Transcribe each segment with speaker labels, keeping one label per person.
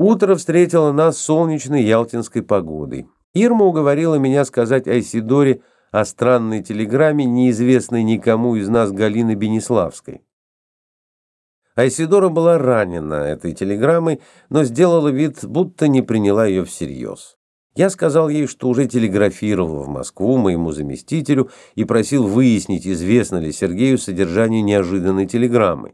Speaker 1: Утро встретило нас солнечной ялтинской погодой. Ирма уговорила меня сказать Айсидоре о странной телеграмме, неизвестной никому из нас Галины Бенеславской. Айсидора была ранена этой телеграммой, но сделала вид, будто не приняла ее всерьез. Я сказал ей, что уже телеграфировал в Москву моему заместителю и просил выяснить, известно ли Сергею содержание неожиданной телеграммы.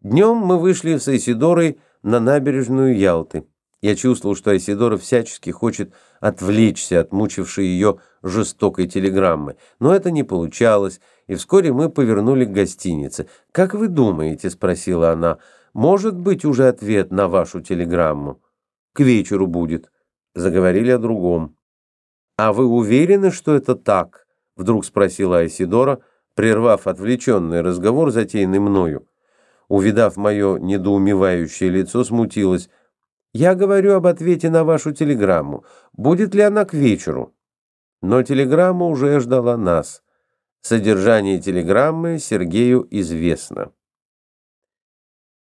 Speaker 1: Днем мы вышли с Айсидорой на набережную Ялты. Я чувствовал, что Айсидора всячески хочет отвлечься от мучившей ее жестокой телеграммы, но это не получалось, и вскоре мы повернули к гостинице. «Как вы думаете?» — спросила она. «Может быть уже ответ на вашу телеграмму?» «К вечеру будет». Заговорили о другом. «А вы уверены, что это так?» — вдруг спросила Айсидора, прервав отвлеченный разговор, затеянный мною увидав мое недоумевающее лицо, смутилась. «Я говорю об ответе на вашу телеграмму. Будет ли она к вечеру?» Но телеграмма уже ждала нас. Содержание телеграммы Сергею известно.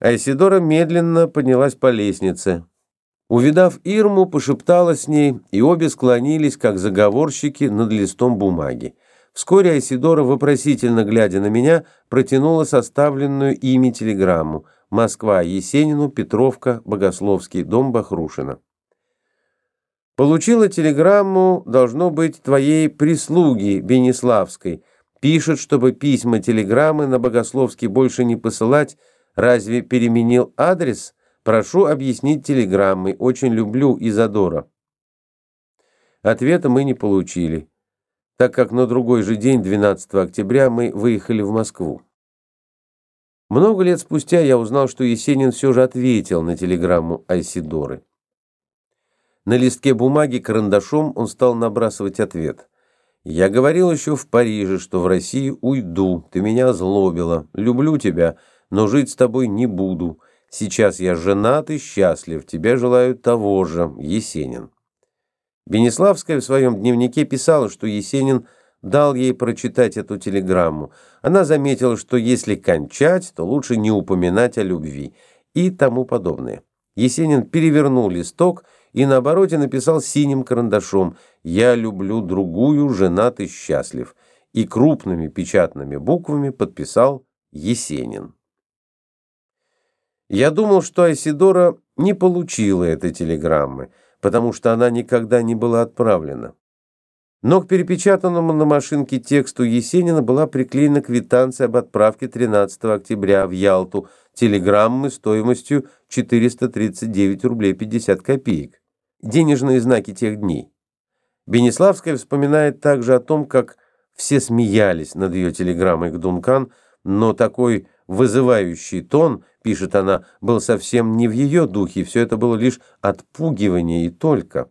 Speaker 1: Айсидора медленно поднялась по лестнице. Увидав Ирму, пошептала с ней, и обе склонились, как заговорщики, над листом бумаги. Вскоре Айсидора, вопросительно глядя на меня, протянула составленную ими телеграмму «Москва, Есенину, Петровка, Богословский, дом Бахрушина». Получила телеграмму, должно быть, твоей прислуги Бенеславской. Пишет, чтобы письма, телеграммы на Богословский больше не посылать. Разве переменил адрес? Прошу объяснить телеграммой. Очень люблю Изадора. Ответа мы не получили так как на другой же день, 12 октября, мы выехали в Москву. Много лет спустя я узнал, что Есенин все же ответил на телеграмму Айсидоры. На листке бумаги карандашом он стал набрасывать ответ. «Я говорил еще в Париже, что в России уйду, ты меня озлобила, люблю тебя, но жить с тобой не буду. Сейчас я женат и счастлив, тебя желаю того же, Есенин». Бенеславская в своем дневнике писала, что Есенин дал ей прочитать эту телеграмму. Она заметила, что если кончать, то лучше не упоминать о любви и тому подобное. Есенин перевернул листок и на обороте написал синим карандашом «Я люблю другую, женат и счастлив» и крупными печатными буквами подписал Есенин. Я думал, что Айсидора не получила этой телеграммы, потому что она никогда не была отправлена. Но к перепечатанному на машинке тексту Есенина была приклеена квитанция об отправке 13 октября в Ялту телеграммы стоимостью 439 рублей 50 копеек. Денежные знаки тех дней. Бенеславская вспоминает также о том, как все смеялись над ее телеграммой к Дункан, но такой вызывающий тон, пишет она, был совсем не в ее духе, все это было лишь отпугивание и только.